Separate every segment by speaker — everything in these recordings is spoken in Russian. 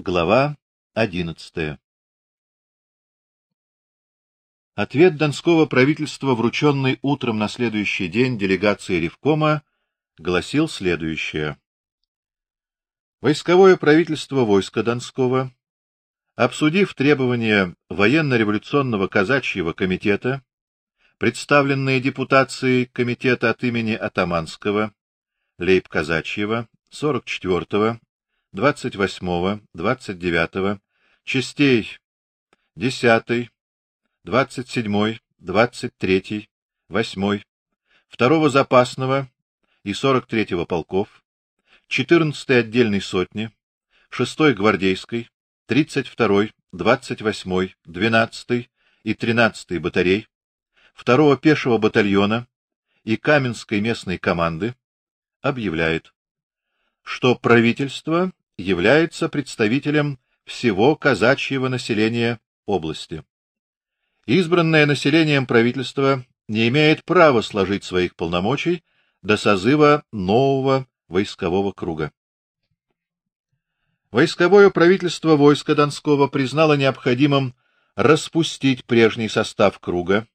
Speaker 1: Глава одиннадцатая. Ответ Донского правительства, врученный утром на следующий день делегации Ревкома, гласил следующее: Войсковое правительство войска Донского, обсудив требования военно-революционного казачьего комитета, представленные депутацией комитета от имени атаманского лейб-казачьего 44-го 28, 29, частей 10, 27, 23, 8, второго запасного и 43-го полков, 14-й отдельной сотни, 6-й гвардейской, 32-й, 28-й, 12-й и 13-й батарей, 2-го пешего батальона и Каменской местной команды объявляет, что правительство является представителем всего казачьего населения области. Избранное населением правительство не имеет права сложить своих полномочий до созыва нового войскового круга. Войсковое правительство войска Донского признало необходимым распустить прежний состав круга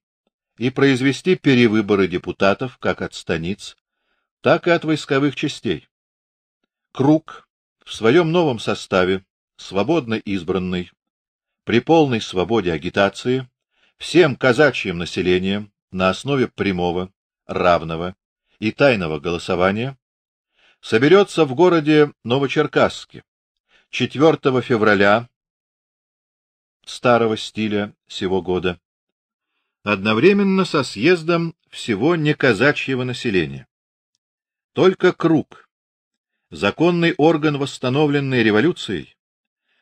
Speaker 1: и произвести перевыборы депутатов как от станиц, так и от войсковых частей. Круг в своем новом составе, свободно избранный, при полной свободе агитации, всем казачьим населением на основе прямого, равного и тайного голосования соберется в городе Новочеркасске 4 февраля старого стиля сего года, одновременно со съездом всего неказачьего населения. Только круг законный орган восстановленной революцией,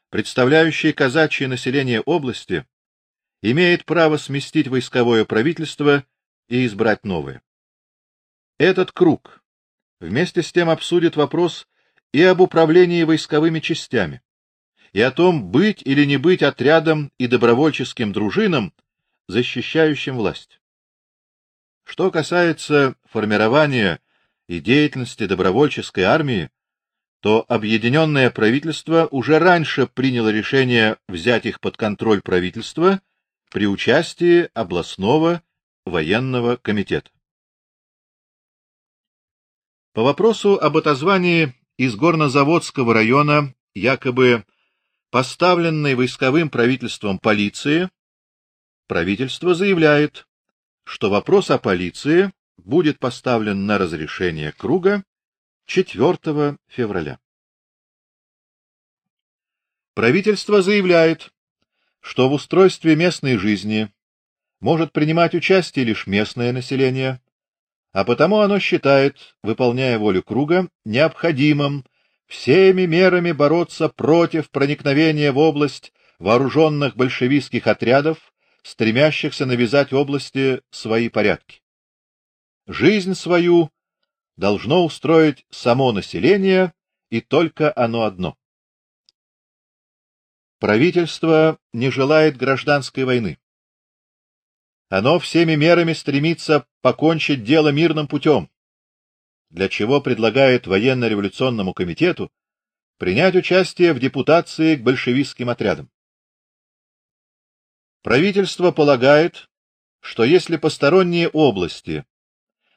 Speaker 1: представляющий казачье население области, имеет право сместить войсковое правительство и избрать новое. Этот круг вместе с тем обсудит вопрос и об управлении войсковыми частями, и о том, быть или не быть отрядом и добровольческим дружинам, защищающим власть. Что касается формирования и деятельности добровольческой армии, то объединенное правительство уже раньше приняло решение взять их под контроль правительства при участии областного военного комитета. По вопросу об отозвании из горнозаводского района якобы поставленной войсковым правительством полиции, правительство заявляет, что вопрос о полиции будет поставлен на разрешение круга 4 февраля. Правительство заявляет, что в устройстве местной жизни может принимать участие лишь местное население, а потому оно считает, выполняя волю круга, необходимым всеми мерами бороться против проникновения в область вооруженных большевистских отрядов, стремящихся навязать области свои порядки. Жизнь свою должно устроить само население и только оно одно. Правительство не желает гражданской войны. Оно всеми мерами стремится покончить дело мирным путем, для чего предлагает военно-революционному комитету принять участие в депутации к большевистским отрядам. Правительство полагает, что если посторонние области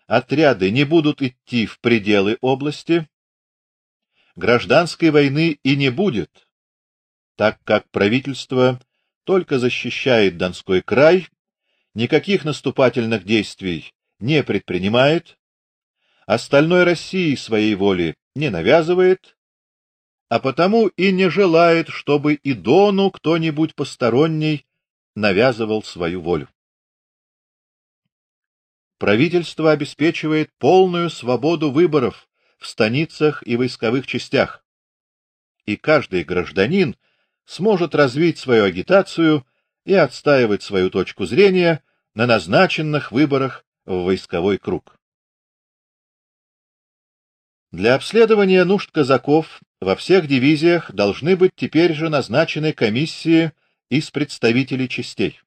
Speaker 1: отряды не будут идти в пределы области, гражданской войны и не будет, так как правительство только защищает Донской край, никаких наступательных действий не предпринимает, остальной России своей воли не навязывает, а потому и не желает, чтобы и Дону кто-нибудь посторонний навязывал свою волю правительство обеспечивает полную свободу выборов в станицах и войсковых частях. И каждый гражданин сможет развить свою агитацию и отстаивать свою точку зрения на назначенных выборах в войсковой круг. Для обследования нужд казаков во всех дивизиях должны быть теперь же назначены комиссии из представителей частей.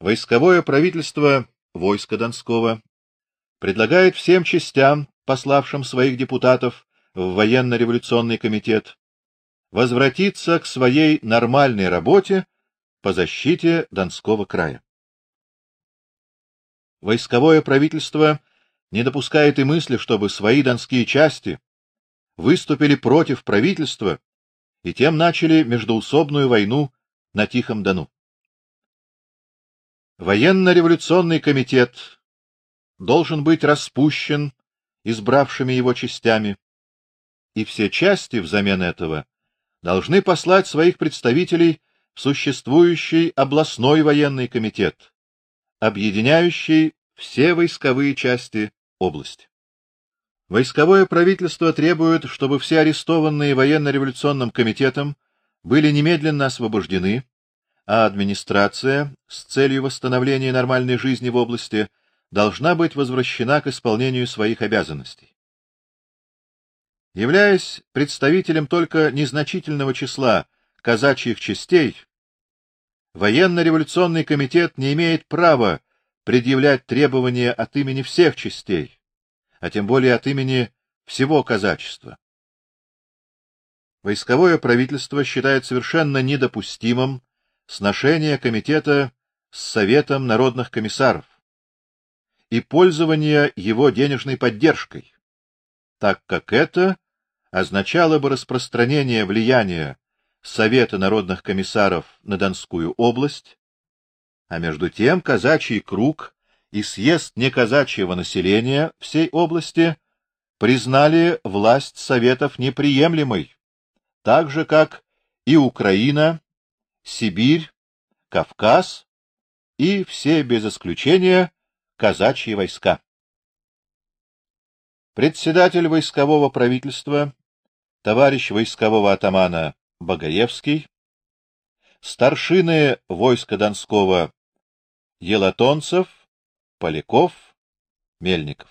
Speaker 1: Войсковое правительство войска Донского предлагает всем частям, пославшим своих депутатов в военно-революционный комитет, возвратиться к своей нормальной работе по защите Донского края. Войсковое правительство не допускает и мысли, чтобы свои донские части выступили против правительства и тем начали междоусобную войну на Тихом Дону. Военно-революционный комитет должен быть распущен избравшими его частями, и все части взамен этого должны послать своих представителей в существующий областной военный комитет, объединяющий все войсковые части области. Войсковое правительство требует, чтобы все арестованные военно-революционным комитетом были немедленно освобождены, а администрация с целью восстановления нормальной жизни в области должна быть возвращена к исполнению своих обязанностей. Являясь представителем только незначительного числа казачьих частей, военно-революционный комитет не имеет права предъявлять требования от имени всех частей, а тем более от имени всего казачества. Войсковое правительство считает совершенно недопустимым сношение комитета с Советом народных комиссаров и пользование его денежной поддержкой, так как это означало бы распространение влияния Совета народных комиссаров на Донскую область, а между тем казачий круг и съезд неказачьего населения всей области признали власть советов неприемлемой, так же как и Украина, Сибирь, Кавказ и все без исключения казачьи войска. Председатель войскового правительства, товарищ войскового атамана Багаевский, старшины войска Донского Елатонцев, Поляков, Мельников.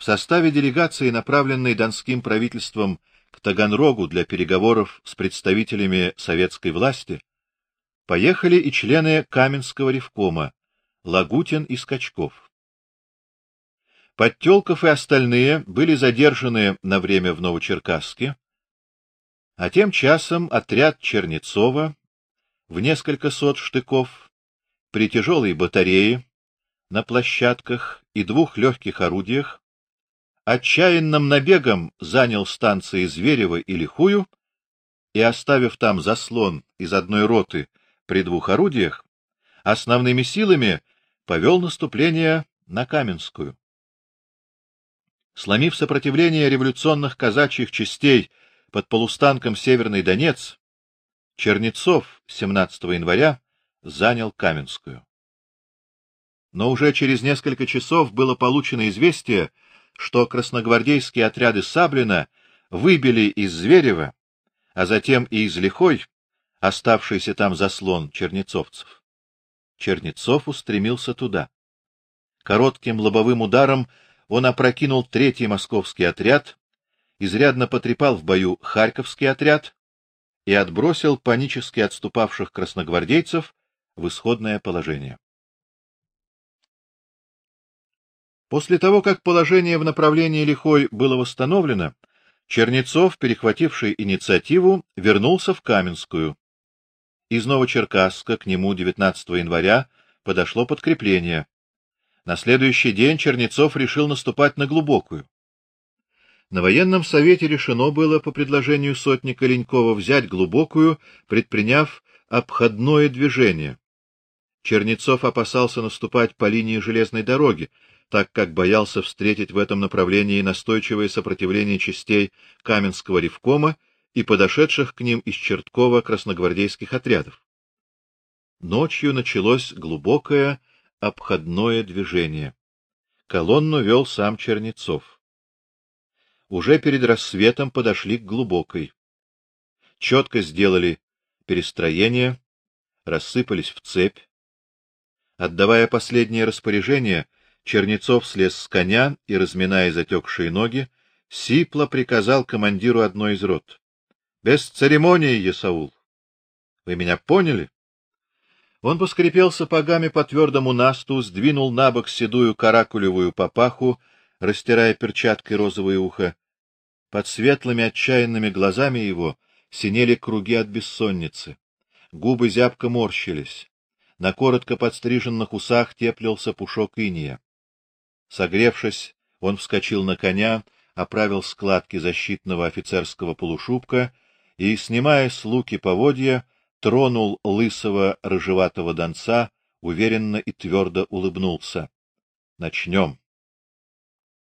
Speaker 1: В составе делегации, направленной донским правительством к Таганрогу для переговоров с представителями советской власти, поехали и члены Каменского ревкома Лагутин и Скачков. Подтёлков и остальные были задержаны на время в Новочеркасске, а тем часом отряд Чернецова в несколько сот штыков при тяжелой батарее на площадках и двух легких орудиях отчаянным набегом занял станции Зверево и Лихую и оставив там заслон из одной роты при двух орудиях, основными силами повел наступление на Каменскую. Сломив сопротивление революционных казачьих частей под полустанком Северный Донец, Чернецов 17 января занял Каменскую. Но уже через несколько часов было получено известие, что красногвардейские отряды Саблина выбили из Зверева, а затем и из Лихой оставшийся там заслон чернецовцев. Чернецов устремился туда. Коротким лобовым ударом он опрокинул третий московский отряд, изрядно потрепал в бою Харьковский отряд и отбросил панически отступавших красногвардейцев в исходное положение. После того, как положение в направлении Лихой было восстановлено, Чернецов, перехвативший инициативу, вернулся в Каменскую, из Новочеркасска к нему 19 января подошло подкрепление. На следующий день Чернецов решил наступать на глубокую. На военном совете решено было по предложению сотника Ленькова взять глубокую, предприняв обходное движение. Чернецов опасался наступать по линии железной дороги, так как боялся встретить в этом направлении настойчивое сопротивление частей Каменского ревкома и подошедших к ним из Черткова красногвардейских отрядов. Ночью началось глубокое обходное движение. Колонну вел сам Чернецов. Уже перед рассветом подошли к глубокой. Четко сделали перестроение, рассыпались в цепь. Отдавая последнее распоряжение, Чернецов слез с коня и, разминая затекшие ноги, сипло приказал командиру одной из рот: без церемонии, Исаул. Вы меня поняли? Он поскрипел сапогами по твердому насту, сдвинул набок седую каракулевую папаху, растирая перчаткой розовое ухо. Под светлыми отчаянными глазами его синели круги от бессонницы. Губы зябко морщились. На коротко подстриженных усах теплился пушок иния. Согревшись, он вскочил на коня, оправил складки защитного офицерского полушубка и, снимая с луки поводья, тронул лысого рыжеватого донца, уверенно и твердо улыбнулся. Начнем.